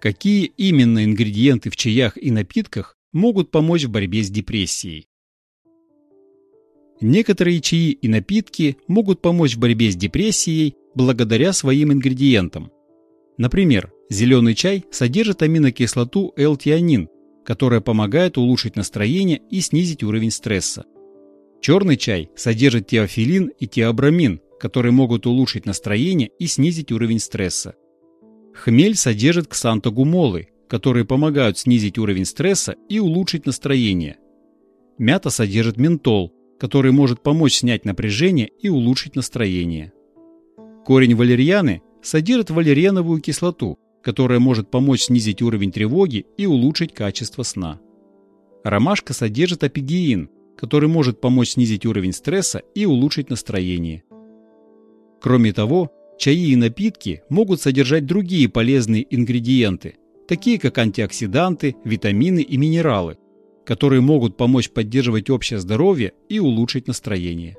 Какие именно ингредиенты в чаях и напитках могут помочь в борьбе с депрессией? Некоторые чаи и напитки могут помочь в борьбе с депрессией благодаря своим ингредиентам. Например, зеленый чай содержит аминокислоту L-тианин, которая помогает улучшить настроение и снизить уровень стресса. Черный чай содержит теофилин и теобрамин, которые могут улучшить настроение и снизить уровень стресса. Хмель содержит ксантогумолы, которые помогают снизить уровень стресса и улучшить настроение. Мята содержит ментол, который может помочь снять напряжение и улучшить настроение. Корень валерьяны содержит валериановую кислоту, которая может помочь снизить уровень тревоги и улучшить качество сна. Ромашка содержит апигеин, который может помочь снизить уровень стресса и улучшить настроение. Кроме того, чаи и напитки могут содержать другие полезные ингредиенты, такие как антиоксиданты, витамины и минералы, которые могут помочь поддерживать общее здоровье и улучшить настроение.